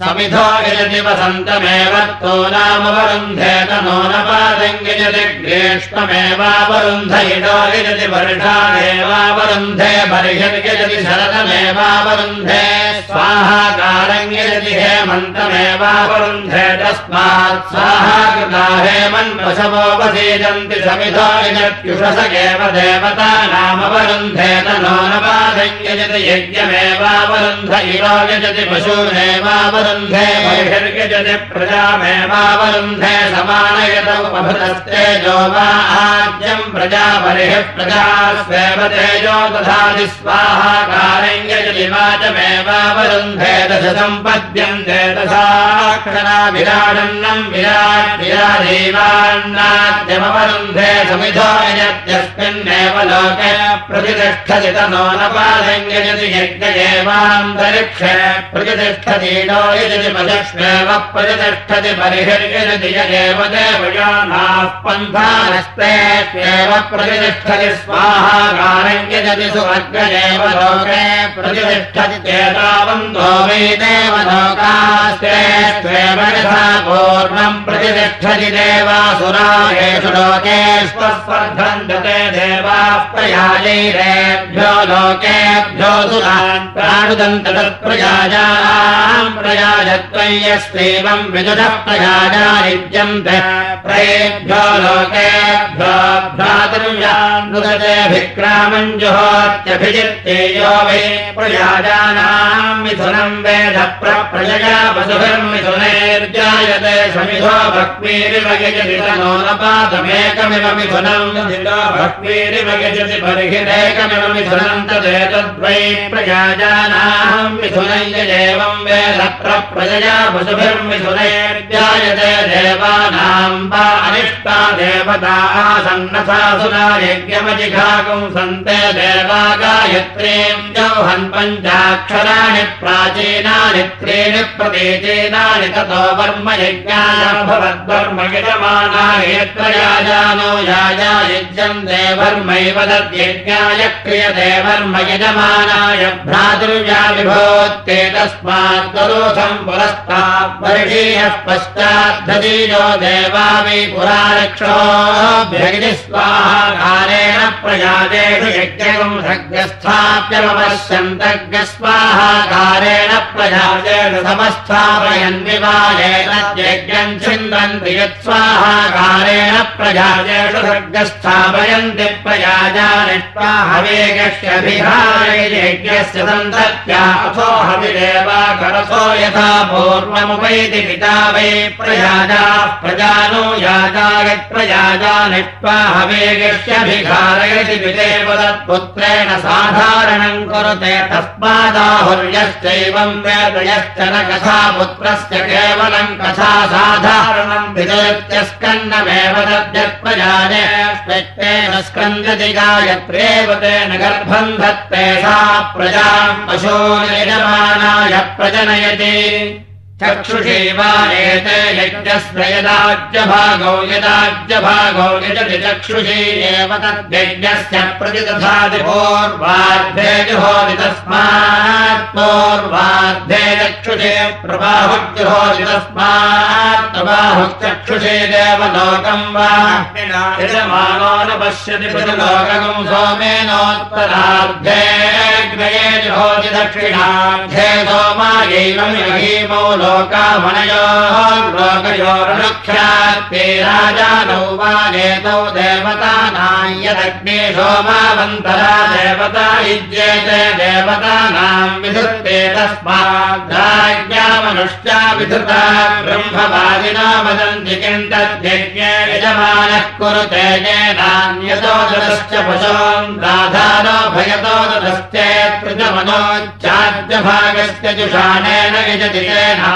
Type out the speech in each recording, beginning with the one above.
समिधो यजति वसन्तमेव तो नामवरुन्धेत नो न पादङ्गिजति ग्रीष्ममेवावरुन्ध इडो यजति वर्षादेवावरुन्धे बर्हिर्यजति शरदमेवावरुन्धे स्वाहाकारम् यजति हेमन्तमेवावरुन्धे तस्मात् स्वाहा कृता हेमन् पशवोपसीदन्ति समिधो यजत्युषस एव देवता नामवरुन्धेत नो न पादङ्गिजति यज्ञमेवावरुन्ध इडो यजति पशूनेवावरुन्ध वरुन्धे बहिर्यजति प्रजामेवावरुन्धे समानयतौ अभृतस्तेजो वा आज्यम् प्रजा स्वेव तेजो दधाति स्वाहाकारम् यजति वाचमेवावरुन्धे दश सम्पद्यन्ते दशाक्षरा विराडन्नम् विराट् विराजीवान्नाद्यमवरुन्धे समिधो यजत्यस्मिन्नेव लोके प्रतिष्ठति तनो न पादम् यजति यज्ञ एवान्तरिक्षे प्रतिष्ठति नो यजति पदक्ष्मेव प्रतिष्ठति बर्हिर्यजति यदेव देवयानाः पन्थानस्तेत्येव प्रतिष्ठति स्वाहाकारम् यजति सुवर्गदेव लोके प्रतिष्ठति देवलोकास्तेष्वेव यथा पूर्णम् प्रतिष्ठति देवासुरायेषु लोकेष्वस्पर्धन्ते देवाः प्रयाजैरेभ्यो लोकेभ्यो सुरान् प्राणुदन्त तत्प्रयाजाम् प्रयाजत्वय्यस्त्वैवम् विदुधः प्रयाजायुज्यन्ते प्रयेभ्यो लोकेभ्यो जुहोत्यभिजित्तेयो वै प्रयाजानाम् मिथुनम् वेद प्रजया वसुभिर्मिथुनैर्जायते समिधो भक्मीरिव यजति तनो न पादमेकमिव मिथुनम् भक्मीरिव यजति बर्हिरेकमिव मिथुनम् तदेतद्वै प्रयाजानाम् मिथुनम् यजेवम् वेद प्रजया वसुभिर्मिथुनैर्जायते देवानाम् वा अनिष्टा देवता आसन्नसासुरा यज्ञमजिघागुम् सन्ते देवा गायत्रीम् जौहन् पञ्चाक्षराणि प्राचीनानि त्रीणि प्रतीचीनानि ततो वर्म यज्ञाय भवद्वर्म यजमानाय यत्र याजानो याजा युज्यम् देवर्मैव तद्यज्ञाय क्रियते वर्म यजमानाय वर्षीयः पश्चाद्धतीयो देवा वै पुरारक्षोभ्यगिति स्वाहाकारेण प्रजातेषु यज्ञम् सग्रस्थाप्यमपश्यन्तज्ञस्वाहाकारेण प्रजातेषु समस्थापयन्विवाहेन यज्ञम् छिन्दन्ति यत्स्वाहाकारेण प्रजातेषु सर्गस्थापयन्ति प्रयाजानिष्वा हवेगस्यभिहारयज्ञस्य सन्तत्या अथो हविरेवाकरसो यथा पूर्वमुपैति पिता वै प्रयाजाः प्रजानो याजायत्प्रयाजानिष्वा हवेगस्यभिघारयति पितेव तत्पुत्रेण साधारणम् कुरुते तस्मादाहुर्यश्चैवम् वेदयश्च न कथा पुत्रस्य केवलम् कथा साधारणम् स्वेत्तेन स्कन्दति गायत्रेव तेन गर्भम् धत्ते सा प्रजाम् पशो यजमानाय प्रजनयति चक्षुषी वा एते यज्ञस्य यदाज्यभागौ यदाज्यभागौ यजति चक्षुषी एव तद्यज्ञस्य प्रतिदधाति पूर्वार्धे जुहोति तस्मात् पूर्वार्धे चक्षुषे प्रबाहुज्जुहोति तस्मात् प्रबाहुश्चक्षुषे देवलोकम् वा यजमानो न पश्यति प्रतिलोकम् सोमेनोत्तरार्धे ग्रये जुहोति दक्षिणार्धे सोमायैवमिमहीमौ लोकामनयोः राजानौ वा नेतौ देवतानाम् यदग्ने सोमावन्तरा देवता युज्येते देवतानाम् विधत्ते तस्मात् विधृता ब्रह्मवादिना वदन्ति तद्यज्ञे यजमानः ददश्च पशोम् राधानो भयतो ददश्चेत्कृतमनोच्चाद्यभागस्य जुषाणेन यजति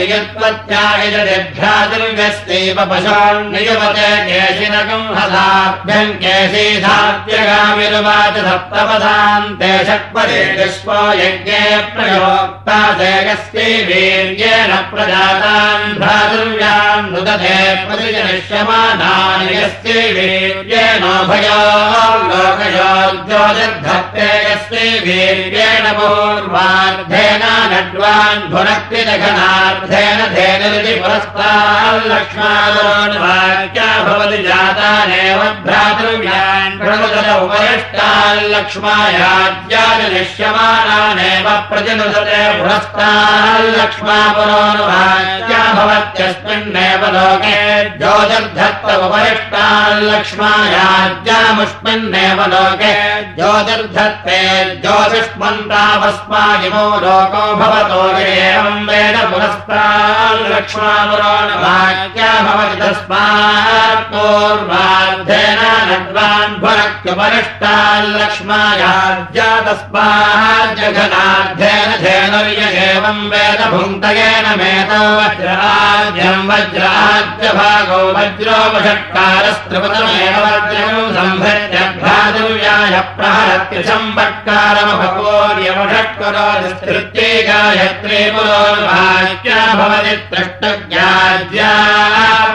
नियुत्पत्त्यायजभ्यादिर्गस्यैव पशून् नियुवते केशिनकम् हसाभ्यम् केशी सात्यगामिरुवाच सप्तपदान्ते षट्पदे विश्वो यज्ञे प्रयोक्ता देयस्यै वीर्येण प्रजातान् भ्रातृव्यान् नुदते प्रतिजनिष्यमानानि यस्यै वीर्येणोभयो लोकयोद्योजद्धत्ते यस्यै वीर्येण पूर्वार्धेन नड्वान् भुनक्तिजघनार्धेन धेनुरिति पुरस्ताल्लक्ष्मादोन्वाक्या भवति जातानेव भ्रातृव्यान् प्रनुदत उपरिष्टाल्लक्ष्मायाज्याजनिष्यमानानेव प्रतिनुदते पुरस्ताल्लक्ष्मा पुरोनुवाक्या भवत्यस्मिन्नेव लोके ज्योतिर्धत्त उपरिष्टाल्लक्ष्मायाज्यामुष्मिन्नेव लोके ज्योतिर्धत्ते ज्योतिष्मन्तावस्मागिमो लोको भवतो एवम् वेद सहस्ता लक्ष्मापुरो भवति तस्मात् पूर्वाद्धेन नड्वान्भुरक्युपरिष्टाल्लक्ष्मायाद्या एवम् वेद भुङ्क्तयेन मेतो वज्राद्यम् वज्राद्यभागो वज्रोपषट्कारस्त्रिपदमेव वज्रम् संहृत्य भ्रातुव्याय गायत्रे पुरोर्भाग्या भवति त्रष्टज्ञाज्या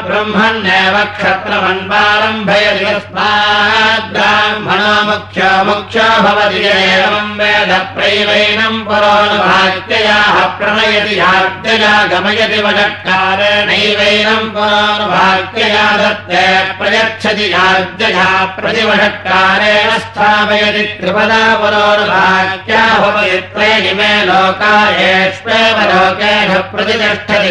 ब्रह्मण्येव क्षत्रमन्वारम्भयति यस्मात् ब्राह्मणो मुख्यो मुख्यो भवति एवम् वेद प्रैवैनम् प्रणयति गमयति वषट्कारेणैवैनम् पुरोनुभाग्यया दत्ते प्रयच्छति याज्ञया प्रतिवषट्कारेण स्थापयति त्रिपदा पुरोनुभाग्या भवति त्रयिमे लोकायेष्वेव लोकेन प्रतिष्ठति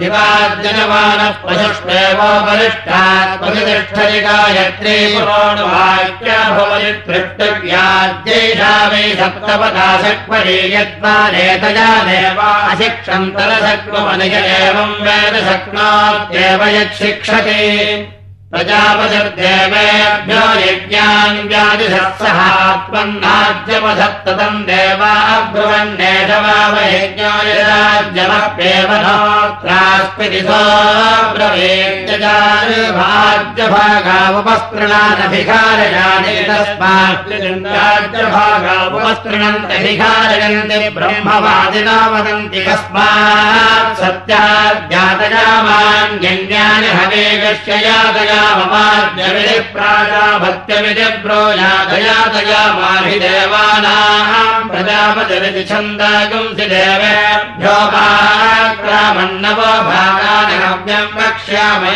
दिवाद्यजमानः पशुष्वेवोपरिष्टात् प्रतिष्ठति गायत्री पुरोणवाक्या भवति तृष्टव्याद्यैषा वै सप्तपदाशक्वरी यद्वानेतया देवाशिक्षन्तरशक्वमनिज एवम् वेद शक्नोत्येव यच्छिक्षति प्रजापतिर्देवेभ्यो यज्ञान् व्याधिसत्सहात्मन्नाद्यपधत्ततम् देवा ब्रुवन्नेषवावयज्ञाय राज्यमप्येव नोत्रास्मिति सोऽब्रवीत्यजाभाग्यभागामुपस्पृणानभिकारयानि तस्मात् राज्यभागामुपस्पृणन्तभिकारयन्ति ब्रह्मवादिना वदन्ति कस्मात् सत्याज्ञातयामान् यज्ञानि हवेगस्य यातयाममाद्यमिति प्राजाभक्त्यमिति ब्रोयातयातयामाहि देवानाम् प्रजापतिरिति छन्दागुंसि देवेभ्योपाक्रामन्नवो भागानगम्यम् वक्ष्यामि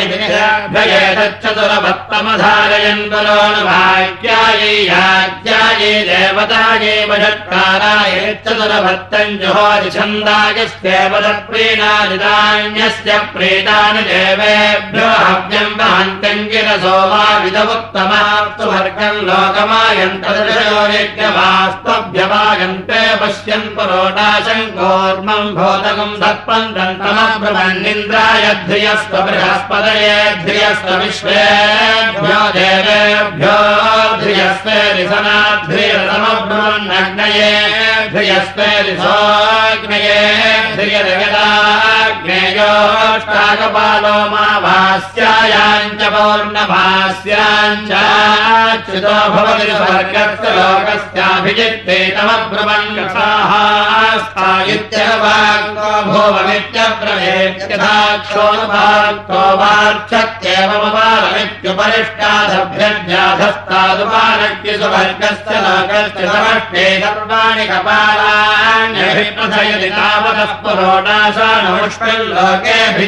भयेतच्चतुरभक्तमधारयन् बलोनुभाग्यायै याज्ञायै देवतायै वषट्काराय चतुरभक्तम् जुहोरि छन्दागस्येव तत्प्रीणानिदान्यस्य प्रीतानि देवेभ्यो हव्यम् वहन्तम् लोकमायन्तदृशयो यज्ञमास्तभ्यमागन्ते पश्यन् पुरोटाशम् कूर्मम् भोतकम् सर्पम् दन्तमब्रह्मन्निन्द्राय ध्रियस्व बृहस्पदये ध्रियस्व विश्वेभ्यो देवेभ्यो ध्रियस्वे रिसनाध्रियतमब्रह्मन्नग्नये ध्रियस्वे रिसोऽग्नये ध्रियदगदाग्नेयोष्टाकपालो मा भास्यायाम् च पौर्णभास्याम् चाच्युतो भवति स्वर्गस्य लोकस्याभिजित्ते कथाः स्थायित्यवाक्तो भुवमित्यब्रवेत्यथाक्षोनुभाक्तो वार्च्छत्येवमपालमित्युपरिष्टादभ्यज्ञाधस्तादुपालक्य सुवर्गस्य लोकस्य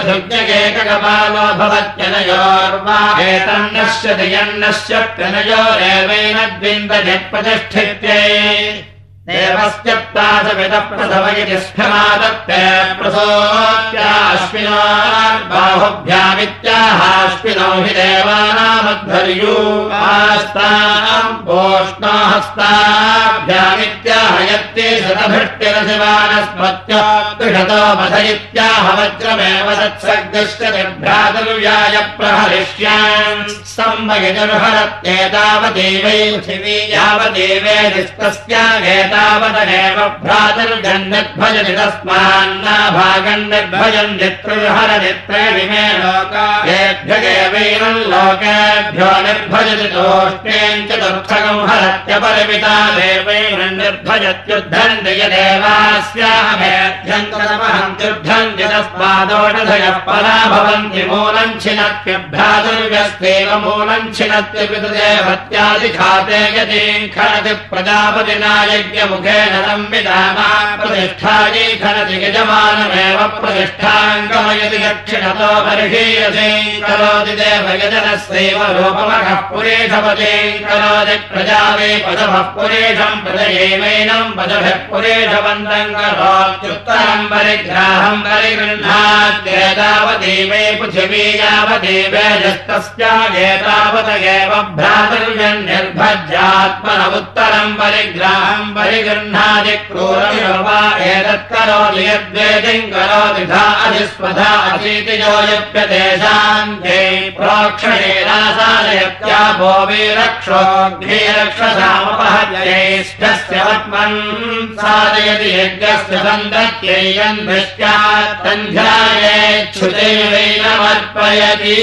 पृथिव्यकेककपालो भवत्यनयोर्वा एतन्नश्यति यन्नश्यत्यनयोरेवैन द्विन्दजत्प्रतिष्ठित्यै देवस्यप्तासविदप्रसव इति स्फमादत्ते प्रसोत्याश्विनो आश्विनार्बाहुभ्यामित्याहाश्विनौ हि देवानामध्वर्यो आस्ताम् पोष्णो हस्ताभ्यामित्याहयत्ते शतभृष्टिरसिवानस्मत्या वज्रमेव तत्सग्निश्च निर्भ्रातुर्व्याय प्रहरिष्यान् पृथिवी यावदेवे नित्रयुहरनित्रयदिमे लोकाभ्यगेवैरल्लोकेभ्यो निर्भजति तोष्टेम् चतुर्थकम् हरत्यपरिमिता देवैरन्निर्भजत्युद्धन्ति यदेवास्याहमेऽध्यन्तमहन्त्युद्धन्ति तस्मादोषधयः परा भवन्ति मूलम् छिनत्यभ्रातुर्व्यस्तेव मूलम् छिनत्य प्रजापतिना यज्ञमुखेन संविधामा प्रतिष्ठायै खनति यजमानमेव प्रतिष्ठाम् वै पदभः पुरेशम् प्रजयैवैनम् पदभिः पुरेशवन्तम् करोत्युत्तरम् परिग्राहम् परिगृह्णात्येतावदेवै पृथिवी यावदेवेजस्तस्यागेतावत एव भ्रातृजन्निर्भज्यात्मन उत्तरम् परिग्राहम् परिगृह्णादि क्रूरमिवा एतत्करोति यद्वेदिम् करोति धा अधिस्वधा अतीतिजो यप्यतेषाम् ते प्रोक्षणेनासादयत्या भो वीरक्षोऽग्निरक्षसामपहत्यैष्ठस्य वत्मन् साधयति यज्ञस्य सन्दत्ययन् दृष्ट्यात्तन्ध्यायेच्छुदैवैनमर्पयति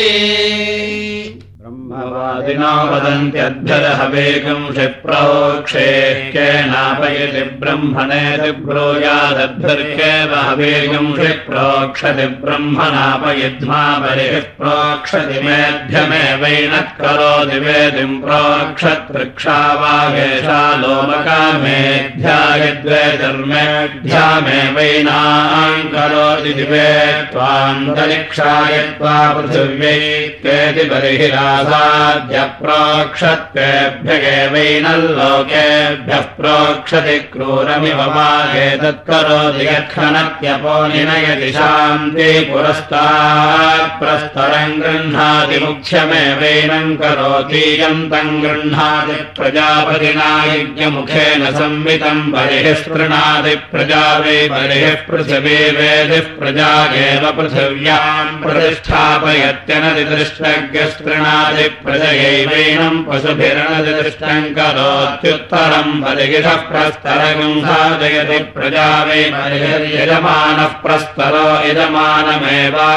ब्रह्मवादिनो वदन्त्यद्भ्यदहवेगम् क्षिप्रोक्षे केनापयति ब्रह्मणेति ब्रूयादद्भिर्केव हवेगम् क्षिप्रोक्षति ब्रह्मणापयिध्मा बलिः प्रोक्षति मेध्यमेवैनः करोति वेदिम् प्रोक्षतृक्षा वागेशा लोमकामेऽध्यायद्वेधर्मेऽध्यामेवैनाम् करोति दिवे त्वान्तरिक्षायत्वा पृथिव्यै केति बर्हिरासाद्य प्रोक्षत्वेभ्यगेवैनल्लोकेभ्यः प्रोक्षति क्रूरमिव मागेतत्करोति यत्खनत्यपो निनयति शान्ति पुरस्तात्प्रस्तरम् गृह्णाति मुख्यमेवैनम् करोति यन्तम् गृह्णाति प्रजापतिना यज्ञमुखेन संवितम् बलिः स्पृणाति प्रजा वै बलिः पृथिवी वेदिः प्रजागेव पृथिव्याम् प्रतिष्ठापयत्यनदिदृष्टज्ञस्पृणाति प्रजयैवैनम् पशुभिरणदिदृष्टम् करोत्युत्तरम् बलिगिषः प्रस्तरगम् साधयति प्रजा वै बलिर्यजमानः प्रस्तरो यजमानमेवा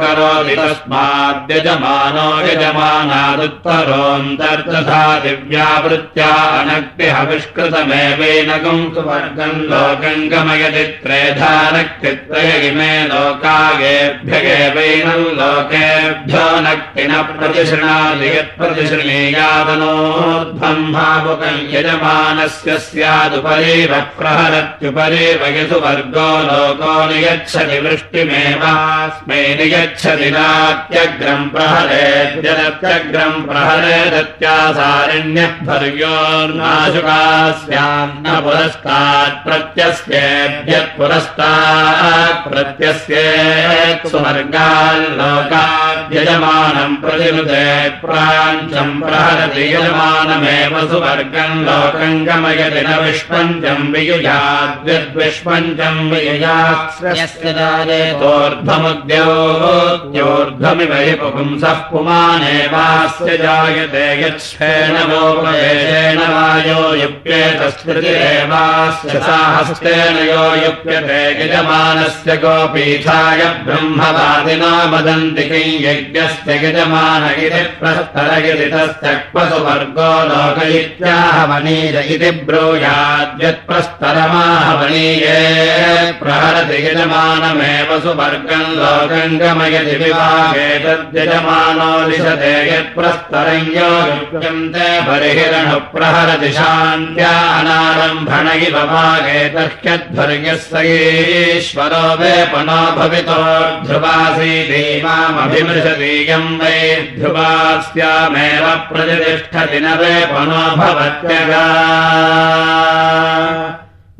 करोति तस्माद्यजमानो यजमानादुत्तरोऽन्तर्तथा दिव्यावृत्त्या अनक्तिहविष्कृतमेवैनकम् सुवर्गम् लोकम् गमयति त्रेधानक्तित्रय इमे लोकागेभ्यगेवैनम् लोकेभ्यो यत्प्रतिशृणीयादनोद्भम् भावुकम् यजमानस्य स्यादुपरेव प्रहरत्युपरेव यसु वर्गो लोको नियच्छति वृष्टिमेवास्मै नियच्छति नात्यग्रम् प्रहरेद्यदत्यग्रम् प्रहरेदत्यासारण्यभर्योर्नाशुकास्याम् न पुरस्तात् प्रत्यस्येभ्यत् पुरस्तात् प्रत्यस्येत् प्राञ्चम् प्रहरति यजमानमेव सुवर्गम् लोकम् गमयति न वियुजात्स्योर्ध्वमुद्योद्योर्ध्वमिव हि पुंसः पुमानेवास्य जायते यच्छेन वोपयेन वायो युप्येतस्मृतिरेवास्य साहस्तेन यो युप्यते यजमानस्य गोपीठाय ब्रह्मवादिना वदन्ति किं यज्ञस्य यजमान इति इत्याहवनीय इति ब्रूयाद्यत्प्रस्तरमाहवनीये प्रहरति यजमानमेव सुवर्गम् लोकम् गमयति विभागे तद्यजमानो लिशते यत्प्रस्तरञ्यो युक्यन्ते बर्हिरणः प्रहरति शान्त्या अनारम्भण इव भागे तह्यध्वर्यः स वेपनो भवितो ध्रुवासी देवामभिमृशतीयम् वै ध्रुवास्यामेव प्रतिष्ठति न वेपनो भवत्यगा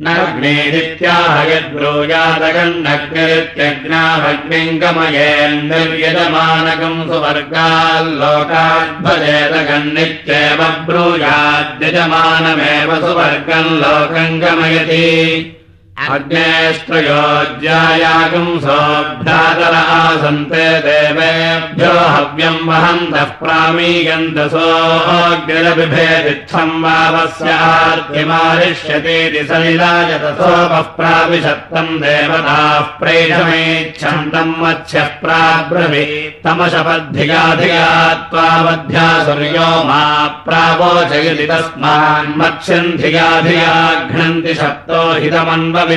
नग्नेदित्याह यद्ब्रूयादगन्नग्निरित्यग्नाभग्निम् गमयेन्निर्यजमानकम् सुवर्गाल्लोकाद्भजेदगन्नित्येव ब्रूयाद्यजमानमेव सुवर्गम् लोकम् गमयति अग्नेस्त्रयोज्यायागम् सोऽभ्यातर आसन्ते देवेभ्यो हव्यम् वहन्तः प्रामीयन्तसोऽग्निरबिभेदित्थम् वावस्यार्थिमारिष्यतीति सलिलायतसोपः प्राविशत्तम् देवताः प्रेषमेच्छन्तम् मत्स्यः प्राब्रवि। तमशपद्धियाधिया त्वावध्या सूर्यो मा प्रावोचयति तस्मान्मत्स्यम् धिया धिया घ्नन्ति शब्दो हितमन्ववि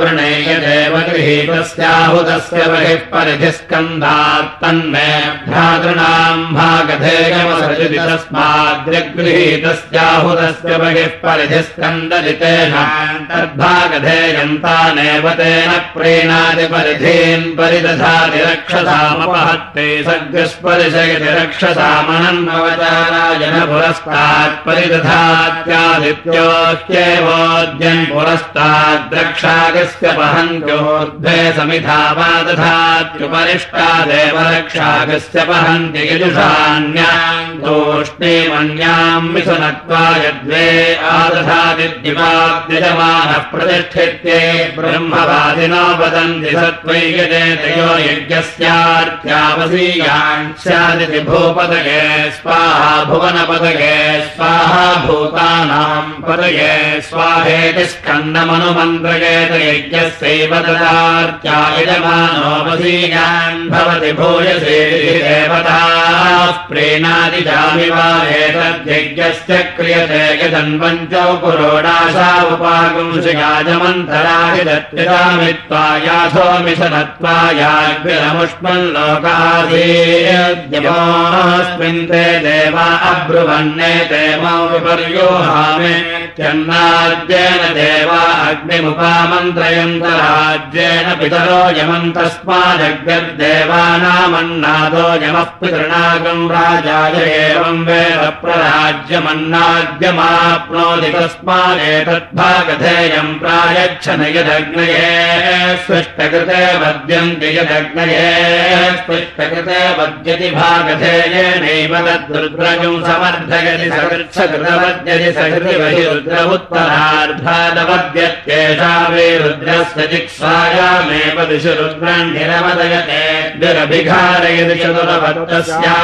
वृणेय देव गृहीतस्याहुतस्य बहिः परिधिः स्कन्धात्तन्मे भ्रातॄणाम् भागधेयमसृजति तस्माद्यगृहीतस्याहुतस्य बहिः परिधिः स्कन्दजितेन तद्भागधेयन्तानेव तेन प्रीणादिपरिधीन् परिदधाति रक्षसामपहत्ते सग्रस्परिशयति रक्षसामनन्वचाराय पुरस्तात् परिदधात्यादित्योह्येवोद्यन् पुरस्ताद्रक्षागस्य वहन्त्योर्ध्वे समिधा वा दधात्युपरिष्टादेव रक्षागस्य वहन्ति यजुषान्याम् मिथुनत्वाय द्वे आदधादिद्युवाद्यजमानः प्रतिष्ठित्ये ब्रह्मवादिनो वदन्ति सत्त्वैयते तयो यज्ञस्यार्थ्यावसीयान् स्यादिति भूपदगे स्वाहा स्वाहा भूतानाम् पदये स्वाहेति स्कन्दमनुमन्त्रयेत यज्ञस्यैव ददार्त्यायजमानोपसीयान् भवति भूयसे देवताः प्रेणादिजामि वा एतद्यज्ञस्य क्रियते यदन्वञ्चौ पुरोडाशा उपागुंसिगाजमन्तराय दत्यजामि त्वा याथो मिशनत्वायाग्रमुष्मन् लोकाधीयस्मिन् ते देवा अब्रुवन्नेते मौ विपर्योहामे। चन्नाद्येन देवा अग्निमुपामन्त्रयन्तराज्येन पितरो यमन्तस्मादग्रद्देवानामन्नादो यमः पितृणागम् राजाय एवम् वेद प्रराज्यमन्नाद्यमाप्नोति तस्मादेतद्भागधेयम् प्रायच्छन यदग्नये स्पृष्टकृते वद्यन्ति यदग्नये स्पृष्टकृते वद्यति भागधेयेनैव तद्रुद्रजम् समर्थयति सकृत्सकृतवद्यति सकृतिवहि रुद्र उत्तरार्धादवद्यत्येषा वे रुद्रस्य चिक्सायामेव दिशि रुद्रम् निरवदयते निरभिघारयति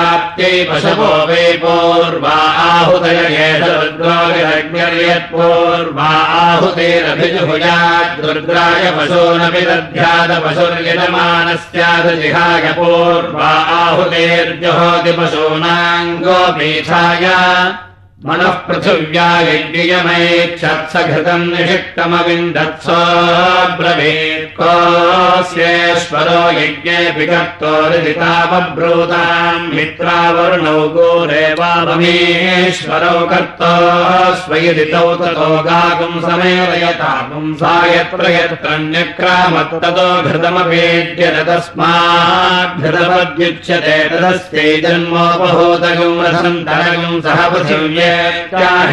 चतुरवत्तस्याप्त्यै पशवो वै पूर्वा आहुतय एष रुद्रो विरज्ञर्यत्पूर्वा आहुतेरभिजुहुयात् रुद्राय पशूनपि दध्याद पशुर्यजमानस्यादजिहाय पूर्वा आहुतेर्जुहोति पशूनाम् गोपीठाय मनः पृथिव्या निषिक्तमविन्दत्सो ब्रवीत् कोऽस्येश्वरो यज्ञेऽपि कर्तोरितावब्रूताम् मित्रावरुणौ गोरेवाममीश्वरौ कर्तो स्वयदितौ ततो गागुम् समेलयतागुम् सा यत्र यत्रन्यक्रामत्ततो घृतमपेद्य तस्माद्घृतमद्युच्यते तदस्यै पृथिव्ये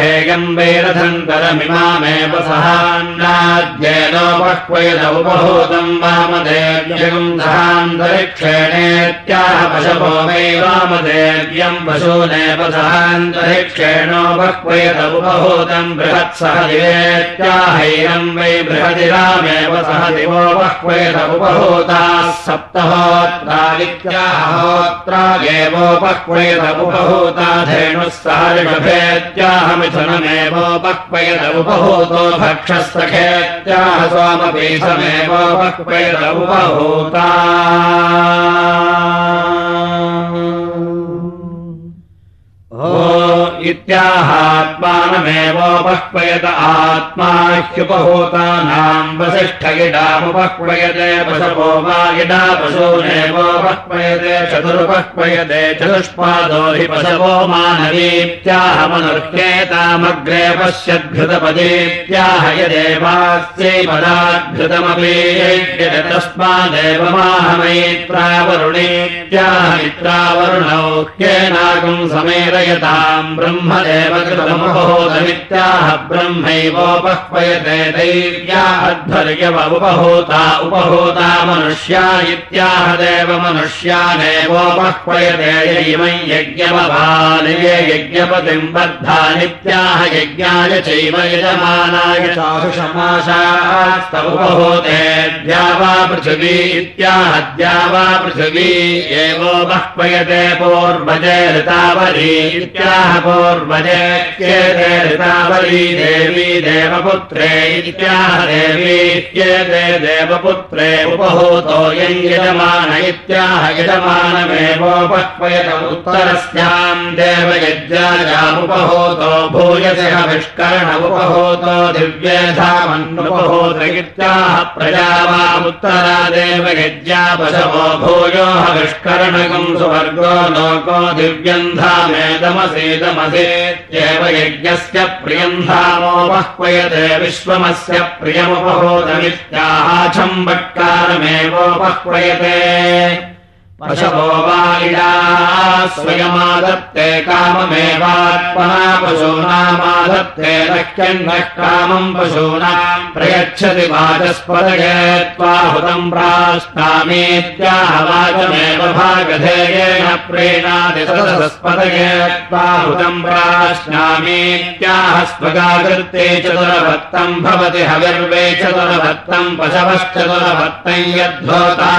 हेयम् वैरथन्तरमिमामेव सहान्नाद्येनोपह्वयद उपभूतम् वामदेव्यम् सहान्तरिक्षेणेत्याह पशवो वै वामदेव्यम् पशूनेव सहान्तरिक्षेणोपह्वयद उपभूतम् बृहत्सह दिवेत्याहैरम् वै बृहदिरामेव सह दिवो उपभूताः सप्तहोत्रादित्याहोत्रागेवोपह्वयद उपभूता धेनुः सह ऋषभेत्याह मिथुनमेवोपह्वयद उपभूतो भक्षस्तखेत्याह सोमपीठमेवोपह्वयद इत्याहात्मानमेवोपह्वयत आत्मा ह्युपहूतानाम् वसिष्ठ इडामुपह्वयते पशवो वा इडा पशूनेवोपह्वयते चतुरुपह्वयते चतुष्पादो हि पशवो मानवीत्याहमनुर्ह्येतामग्रे पश्यद्भृतपदीत्याह यदेवास्यै पदाद्भृतमपि तस्मादेव माहमैत्रावरुणीत्याह मित्रावरुणौ ह्येनागम् समेरयताम् ब्रह्मदेव कृतमुपहूतमित्याह ब्रह्मैवोपह्वयते दैव्या अध्वर्यव उपहूता मनुष्या इत्याह देव मनुष्यानेवोपह्वयते यैमं यज्ञमभालये यज्ञपतिम् यज्ञाय चैव यजमानाय द्यावा पृथिवी इत्याह द्यावा पृथिवी एवोपह्वयते पूर्वजे ऋतावली इत्याह ऋतावली देवी देवपुत्रे इत्याह देवी क्येते देवपुत्रे उपहूतो यं यजमान इत्याह यजमानमेवोपह्वयत उत्तरस्याम् देवयज्ञायामुपहूतो भूयसः विष्कर्ण उपहूतो दिव्यधामन्नुपहूत इत्याह प्रजावामुत्तरा देवयज्ञा पशवो भूयोः सुवर्गो लोको दिव्यम् धामेदमसेदमसेत्येव यज्ञस्य प्रियम् धामोपह्वयते विश्वमस्य प्रियमुपहूतमित्याहाच्छम्बट्कारमेवोपह्वयते पशवो वालिडा स्वयमादत्ते काममेवात्मना पशूनामादत्ते नह्यन्नः कामम् पशूनाम् प्रयच्छति वाचस्पदये त्वाहुतम् प्राश्नामीत्याह वाचमेव भागधेयेन प्रीणाति सदस्पदये त्वाहुतम् प्राश्नामीत्याह स्वगाकृत्ते चतुरभक्तम् भवति हविर्वे चतुरभक्तम् पशवश्चतुरभक्तम् यद्धोता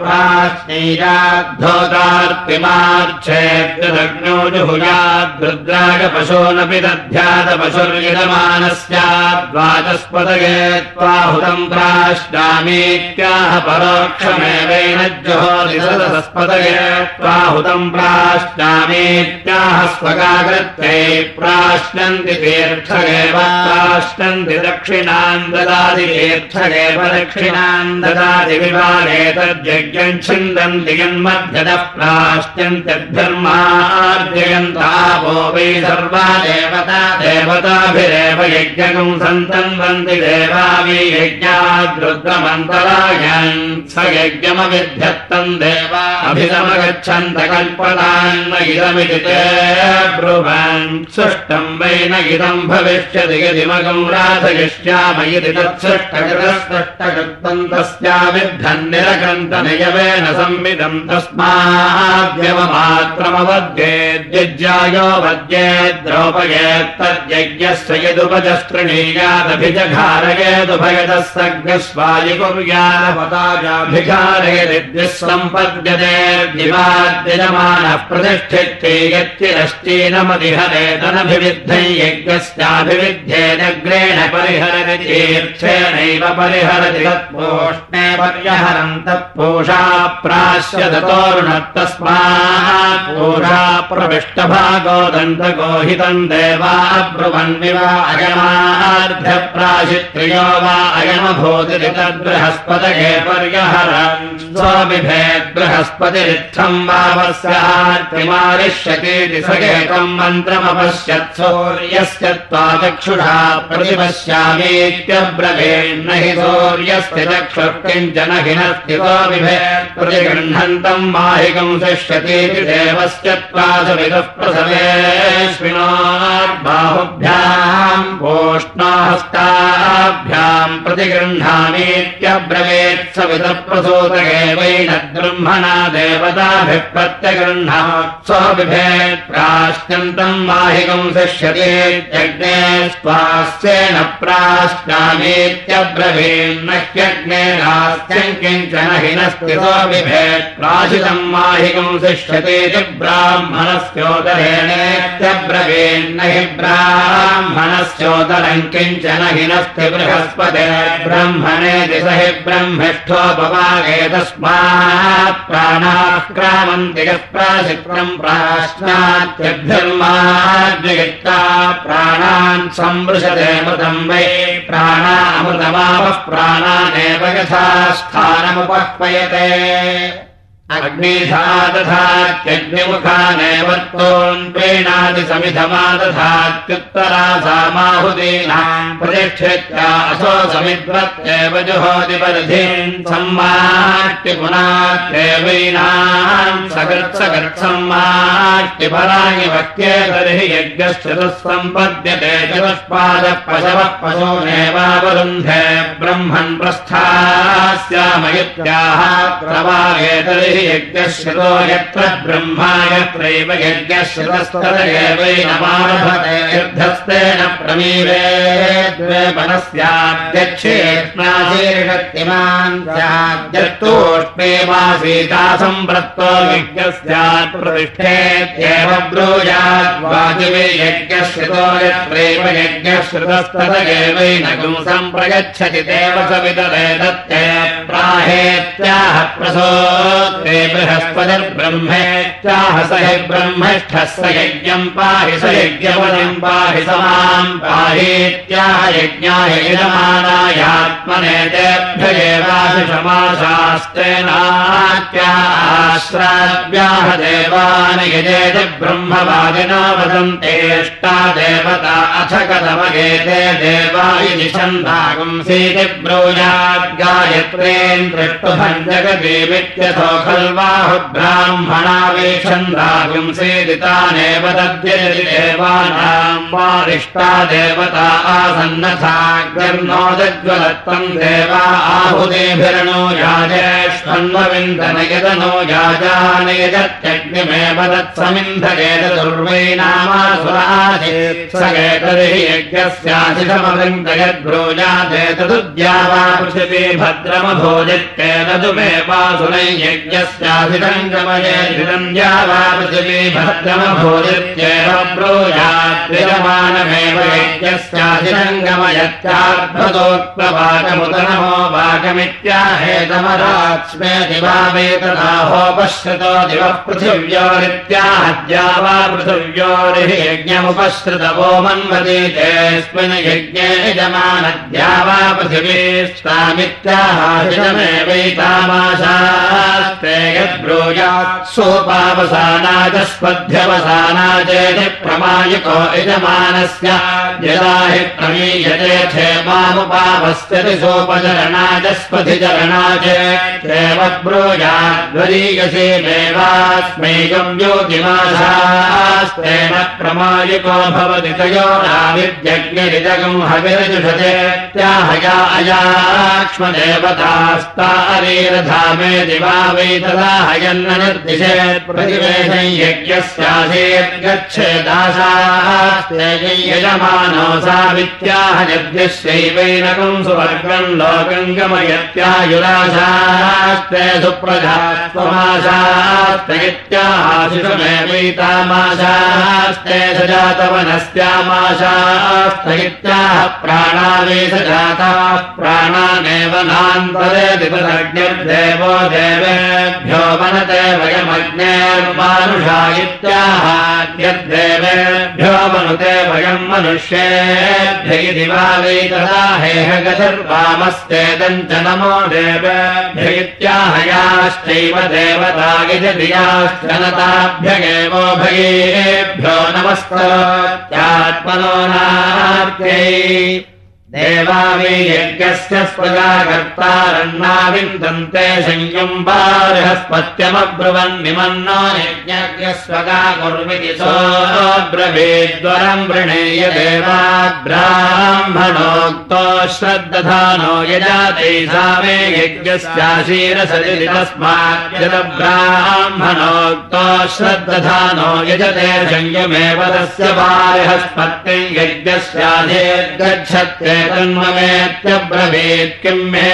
प्राश्ने ोतार्तिमार्च्छेद्यदग्नो जुहुयाद्रुद्रागपशोनपि दध्यादपशुर्यजमानस्याद्वाचस्पदये त्वाहुतम् प्राश्नामीत्याह परोक्षमेवेन जुहोदिसदस्पदये त्वाहुतम् प्राश्नामीत्याह स्वगाकृत्यै प्राश्नन्ति तीर्थगेव प्राश्नन्ति दक्षिणान् ददाति तीर्थगेव दक्षिणान् ददाति विवाहेतद्यज्ञम् छिन्दन् यन्मध्यतः प्राश्च्यन्त्यद्धर्मार्जयन्तापो वै सर्वा देवता देवताभिरेव यज्ञकम् सन्तन्वन्ति देवा वै यज्ञाद्रुद्रमन्तरायन् स यज्ञमविध्यत्तम् देवा अभिसमगच्छन्त कल्पतान्न इदमिति ते ब्रुवन्। सुष्टम् वै न इदम् भविष्यति यदिमगम् राधयिष्याम इति तत्सृष्टकृतसृष्टकृत्तम् तस्याविद्धन्निरकन्तनयवेन संविदम् तस्माद्यवमात्रमवद्येद्यज्यायो वद्येद्रोपयेत्तद्यज्ञस्य यदुपजस्तृणीयादभिजघारयेदुभयतः सर्गस्वायुकुर्यापताजाभिघारयदिद्विः सम्पद्यते दिवाद्यजमानः प्रतिष्ठित्ये यत्तिरश्चीनमतिहरेतनभिविद्धै यज्ञस्याभिविध्येदग्रेण परिहरति तीर्थेनैव परिहरति तत्पोष्णे पर्यहरम् तत्पोषा प्राश्य ततोरुणत्तस्मात् पूषा प्रविष्टभागो दन्तगोहितम् देवा अयमार्ध्यप्राशित्रियो वा अयमभूतिरितद्बृहस्पतये पर्यहरन् स्वबिभेद् बृहस्पतिरित्थम् वावस्यार्तिमारिष्यतीति सकेकम् मन्त्रमपश्यत् सौर्यस्य त्वा चक्षुषा प्रतिपश्यामीत्यब्रवीन्न हि सौर्यस्य चक्षुः किञ्चन हिनस्थितो बिभेत् प्रतिगृह्णन्तम् माहिकम् शिष्यति देवस्य त्वासविदः प्रसवेश्विनार्बाहुभ्याम् पोष्णाहस्ताभ्याम् प्रतिगृह्णामीत्यब्रवेत् सविदः प्रसूतगेवैन ब्रह्मणा देवताभिः प्रत्यगृह्णा स्वविभेत् प्राश्नन्तम् माहिकम् शिष्यते यज्ञे स्वास्येन प्राश्नामीत्यब्रवीन्न ह्यग्ने किञ्चन हिनस्ति स्वविभेत् प्राशितम् माहिकम् शिष्यते ब्राह्मणस्योदरेणेत्यब्रवीन्न हि ब्राह्मणस्योदरम् किञ्चन हिनस्ति बृहस्पते ब्रह्मणे दिश हि ब्रह्मिष्ठोपवागे तस्मात् प्राशित्रम् प्राश्नात्यभ्यर्माद्विगित्ता प्राणान् संवृशते मृतम् वै प्राणामृतमापः प्राणानेव यथा स्थानमुपह्वयते त्वोन्प्रेणादिसमिधमा दधात्युत्तरा सामाहुदीनाम् प्रतिक्षेत्या असो समिद्वत्येव जुहोदिपरिधीन् सम्माट्टिपुनात्येवैनाम् सकृत्सकृत्सम्माट्टिपराणि वक्ये तर्हि सम्पद्यते चतुष्पादः पशवः पशूनेवावरुन्धे ब्रह्मन् प्रस्थास्यामयित्याः प्रवागे तर्हि यज्ञश्रुतो यत्र ब्रह्मा स्याद्यत्तोष्णे मासीता सम्प्रत्तो यज्ञस्यात् प्रतिष्ठेत्येव वाजिवे यज्ञश्रुतो यत्रैव यज्ञश्रुतस्तदैवैनकम् सम्प्रगच्छति देव सवितरे दत्ते प्राहेत्याह प्रसो ते बृहस्पतिर्ब्रह्मेत्याह स हि ब्रह्मष्ठः स यज्ञम् पाहि स यज्ञपतिम् पाहि स माम् पाहीत्याह यज्ञाय तेभ्य एवाशिषमाशास्तेनात्याश्राव्याः देवान् यजेति ब्रह्मवादिनो वदन्तेष्टा देवता अथ कथमगेते देवा इति छन्दागुंसीति ब्रूयात् खल्वाहु ब्राह्मणा वै छन्दागुंसीदितानेव दद्यति देवानाम् वारिष्टा देवता आसन्नथाग्निर्नोदज्वलत्वम् देवा आहुदेभिर्नो याजेष्वन्वविन्दन यदनो याजानयजत्यग्निमेव तत्समिन्धगेतदुर्वै नामासुरासीत् स एतर्हि यज्ञस्याधिकमविन्दयद्ब्रूजादेतदुद्या वा पृथिवी भद्रमभोजित्येतदुमेवासुरै यज्ञस्याधिकम् गमयेधिरम् या वा पृथिवी यज्ञस्याधिकम् गमयत्याद्भुतोक्तवाकमुदनमो वाकमित्याहेतमराक्ष्मे दिवावेतदाहो पश्यतो दिवः पृथिव्योरित्याहद्या वा पृथिव्योरिः यज्ञमुपश्रुतवो मन्वति चेऽस्मिन् यज्ञे यजमानद्या वा पृथिवीस्तामित्याहाशिषमेवैतामाशास्ते यद्ब्रूयात् सोपावसानाजस्पध्यवसानाचेति प्रमायिको यजमानस्य यदा हि प्रमीयते क्षेमामुपावस्यति सोपचरणाजस्पथिचरणाचेत्येव ब्रूयाद्वरीयसेमेवास्मैकम् योगिमाशास्तेन प्रमायिको भवति तयोराविद्यज्ञरिजगम् हविरजुषतेत्याहया अयाक्ष्मदेवतास्तारीरधामे दिवा वै निर्दिशेत् प्रतिवेशम् यज्ञस्यासेत् गच्छेदाशास्ते यजमानो सावित्याह यद्यस्यैवैनकम् सुवर्गम् लोकम् गमयत्यायुराशास्ते सुप्रजा त्वमाशास्ते इत्याहाशिषमेवैतामाशास्ते सजातवनस्यामाशास्ते इत्याह प्राणावेशजाताः प्राणानेव नान्तरे दिवदग्निर्देवो देवेभ्यो वनते इत्याह यद्देवेभ्यो वनुते वयम् मनुष्येभ्य इति वा वै तदा हेह गतिर्वामस्तेदम् च नमो देवेभ्य इत्याहयाश्चैव देवता नताभ्यगेवो भयेभ्यो नमस्करोत्यात्मनो नार्त्यै देवामि यज्ञस्य स्वगाकर्तारण्णाविन्दन्ते संयुम् बृहस्पत्यमब्रुवन्निमन्नो यज्ञस्य स्वगा कुर्विति सोऽब्रवीद्वरम् वृणेय देवा ब्राह्मणोक्तो श्रद्दधानो यजाते सा मे यद्ब्राह्मणोक्तो श्रद्दधानो यजते संयमेव तस्य बार्हस्पत्यै यज्ञस्याधिर्गच्छत्ते किम् मे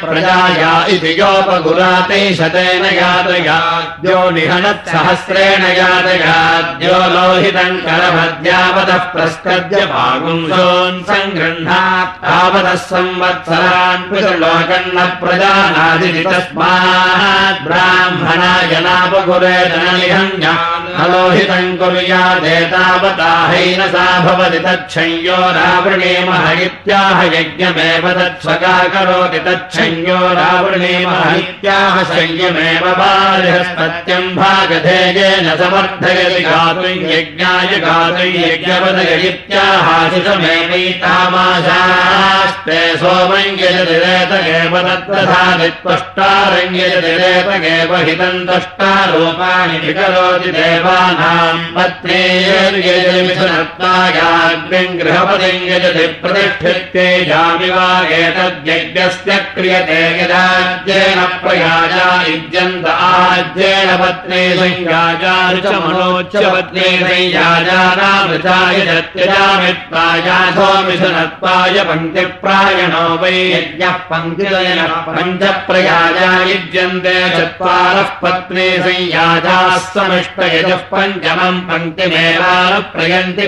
प्रजाया इति योपगुराते शतेन यातयाद्यो निहनत्सहस्रेण यातयाद्यो लोहितम् करभद्यावतः प्रस्तद्य भागुंसोन् सङ्गृह्णात् तावतः संवत्सरान् पितृलोकन्न प्रजानादिति तस्मात् ब्राह्मणाय नापगुरे जननिहन्यालोहितम् कुर्यादेतावता हैनसा भवति तच्छंयो रावृणेमः इत्याह यज्ञमेव तत्स्वगा करोति तच्छंयो रावृणेमः इत्याह संयमेव बालहस्पत्यम् भागधेयेन समर्थयति गातुम् यज्ञाय गातुम् यज्ञपदय इत्याहाशिषमेवैतामाशास्ते सोमम् यजति रेतगेव तत्तथा नित्वष्टारम् यजति रेतगेव हितम् दष्टारूपाणि विकरोति देवानाम् पत्नीर्यजति मिथुनत्वायाग्निम् गृहपतिम् यजति प्रतिष्ठित्ये जामि वा एतद्यज्ञस्य क्रियते यदाज्येन प्रयाजा युज्यन्त आज्येन पत्नी संयाजा ऋचमनोच्च पत्नी संयाजानामृताय जत्यजामित्वायासो मिथुनत्वाय पङ्क्तिप्रायणो वै यज्ञः पङ्क्तिलयन पञ्चप्रयाजा युज्यन्ते चत्वारः पत्नी संयाजाः समिष्टयजः पञ्चमम् पङ्क्तिमेवानुप्रयन्ति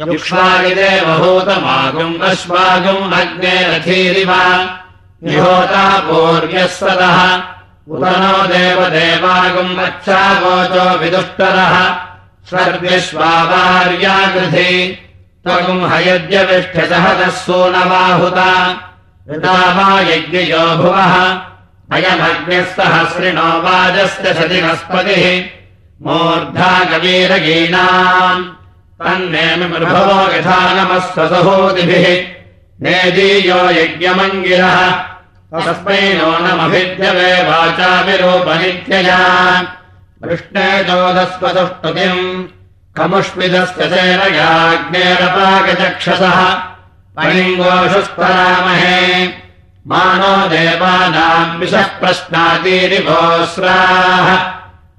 युक्ष्वागिदेवहूतमागुम् अश्वागुम् अग्नेरथीरिव। विहोता पूर्व्यः सदः उत नो देवदेवागुम् अच्छागोचो विदुष्टरः। स्वर्विश्वावार्याकृधि त्वगुम् हयद्यविष्ठ्यसहतः सूनवाहुता। ऋता वा यज्ञयो भुवः। अयमग्निः सहस्रिणो वाजस्य सतिनस्पतिः मूर्धा कवीरगीणाम् तन्नेमि मृभवो यथा नमः स्वसहोदिभिः नेदीयो यज्ञमङ्गिरः। तस्मै नो नमभिद्यवे वाचा विरूपनित्यया कृष्णे चोदस्वसुष्टुतिम् कमुष्मिदस्य सेनयाग्नेरपाकचक्षसः पणिङ्गोषुस्तरामहे मानो देवानाम् विषः प्रश्नातीरिभोस्राः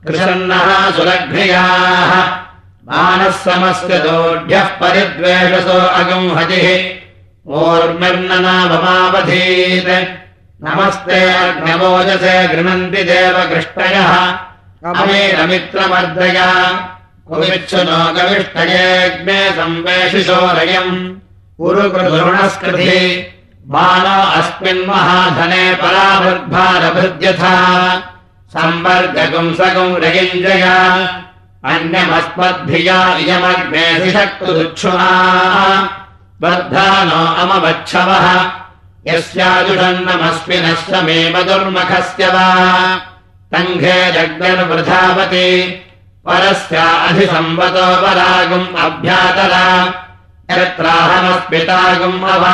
कृषन्नः सुलघ्नियाः मानः समस्य दोढ्यः परिद्वेषसो अगंहतिः ओर्मिर्ननाभमावधीत् नमस्ते अग्नवोजसे गृह्णन्ति देवकृष्टयः। अमेरमित्रमर्दया कुमिच्छुनो गविष्टयेऽग्ने संवेशिशोरयम् उरुकृणस्कृति बालो अस्मिन्महाधने परावृद्भारभृद्यथा सम्वर्गगुंसगुम् रयिञ्जया अन्यमस्मद्भिया इयमग्ने शक्तुदुच्छुना वर्धानो अमवच्छवः। यस्याजुषन्नमस्मिनश्च मे मधुर्मखस्य वा। तङ्घे जग्निर्वृधावति परस्या अधिसम्वतो वरागुम् अभ्यातरा यत्राहमस्मितागुम् अव।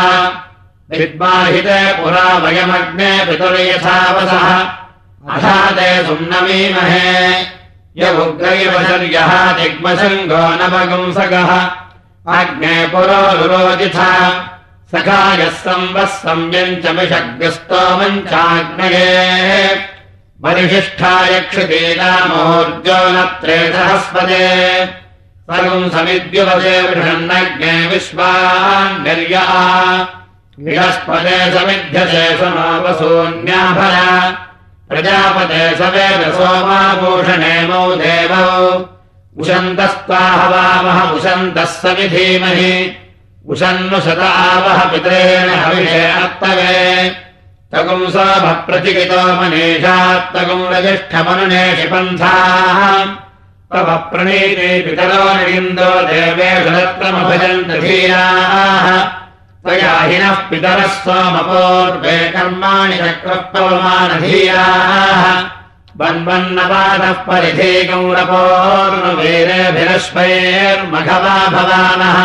विद्वाहिते पुरा वयमग्ने पितुर्यथावसः अथाते सुम्नमीमहे य उग्रैवशर्यः दिग्मशङ्गो नवगुंसगः। अग्ने पुरोरुरोजिथा सखायः संवः संव्यञ्चमिषग्रस्तोमम् चाग्नये परिशिष्ठाय क्षितीनामोर्जो न त्रेधहस्पदे सर्वम् समिद्युवसे विषन्नग्ने विश्वान्यर्या विहस्पदे समिध्यसे समावसून्याभरा प्रजापते सवेद सोमाभूषणेमौ देवौ। उशन्तस्त्वाहवामः उशन्तः समिधीमहि उशन्नु शत आवह पितरेण हविषे अत्तवे। तगुम् सोमप्रचिकितो मनीषात्तगुम् रजिष्ठमनुनेषि पन्थाः। तव प्रणीते पितरो निरिन्दो देवेषु रत्नमभजन्त धीराः त्वया हिनः पितरः सोमपोर्वे कर्माणि चक्रपवमानधीराः वन्वन्नपादः परिधेगौरपोर्णवीरेभिरश्वैर्मघवा भवानः।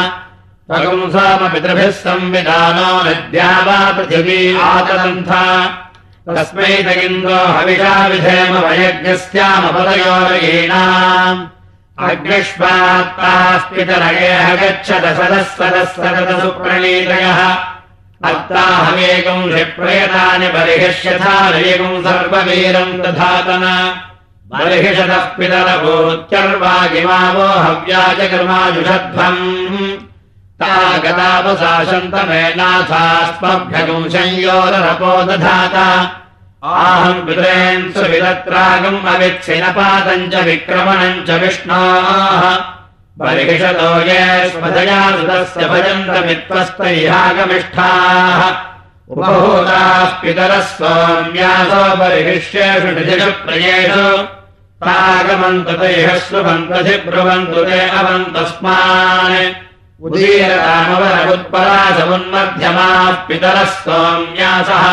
पितृभिः संविधानो विद्या वा पृथिवी आतदन्था तस्मै तगिन्दो हविषा विधेम वयज्ञस्यामपदयोरयीणाम् सदः सदः सदसुप्रणीतयः अत्ताहमेकम् षिप्रयतानि बर्हिष्यथारेकम् सर्ववीरम् दधातन। बर्हिषतः पितरभूत्यर्वागिमावो हव्याजकृमाजुषध्वम् गतापसाशन्तमेनाथास्मभ्यगुम् संयोरपो दधाता आहम् पितरेन् सुविदत्रागम् अविच्छिनपातम् च विक्रमणम् च विष्णाः। ये स्वधया सुतस्य भजन्तमित्वस्तैहागमिष्ठाः उपभूताः पितरः स्वाम्यासो बर्हिष्येषु निजप्रयेषु तागमन्तु तैः ब्रुवन्तु ते अवन्तस्मान्। उदीररामवरमुत्परासमुन्मध्यमाः पितरः सोम्यासः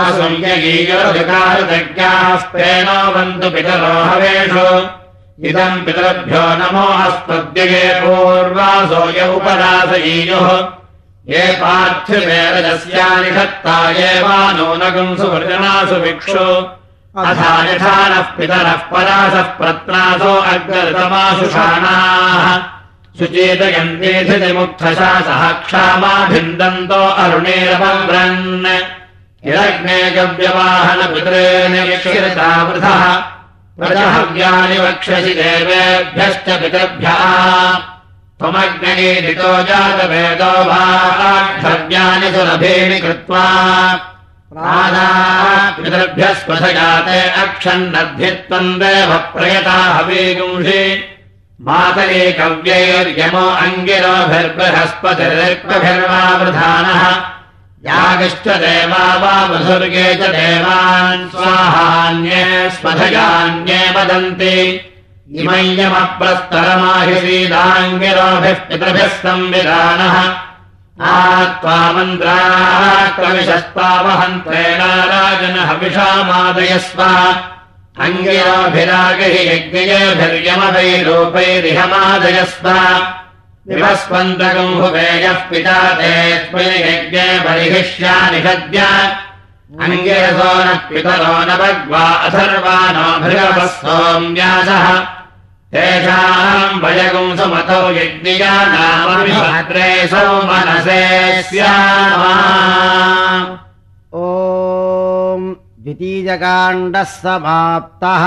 असंयगीयरधिकारज्ञास्तेनो वन्तु पितरो हवेषु इदम् पितरभ्यो नमो अस्मद्यये पूर्वासो य उपरासयीयुः ये पार्थिवेरजस्यानिषत्ता एवानूनगम् सुवृजनासु भिक्षु। अथा यथा नः पितरः परासः प्रत्नासो अग्रतमासु शाणाः। सुचेतयन्तेऽधिमुक्थशा सह क्षामा भिन्दन्तो अरुणेरपव्रन् गव्यवाहनपितृनिक्षिरता वृथः प्रजहव्यानि वक्षसि देवेभ्यश्च पितृभ्यः। त्वमग्नयेदितो जातवेदो वाग्धव्यानि सुलभेणि कृत्वा पितृभ्यः स्वसजाते अक्षन्नद्भित्वम् देव प्रयता हवीगुंषि। मातरेकव्यैर्यमो अङ्गिरोभिर्बृहस्पतिर्भिर्वावृधानः यागश्च देवा वा वसुर्गे च देवान् स्वाहान्ये स्वधयान्ये वदन्ति। इमय्यमप्रस्तरमाहिरीदाङ्गिरोभिः पितृभिः संविधानः। मन्त्राः कविशस्तावहन्त्रेण राजनहविषामादयस्व अङ्गिराभिरागहि भुवेयः पिता ते यज्ञे बर्हिष्यानि सद्य अङ्गिरसो नः पितरो न अथर्वानो भृगवः सोम्यासः तेषाम् भयगुम् सुमतौ यज्ञया सौ मनसे स्यामा। द्वितीयकाण्डः समाप्तः